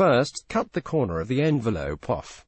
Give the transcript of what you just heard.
First, cut the corner of the envelope off.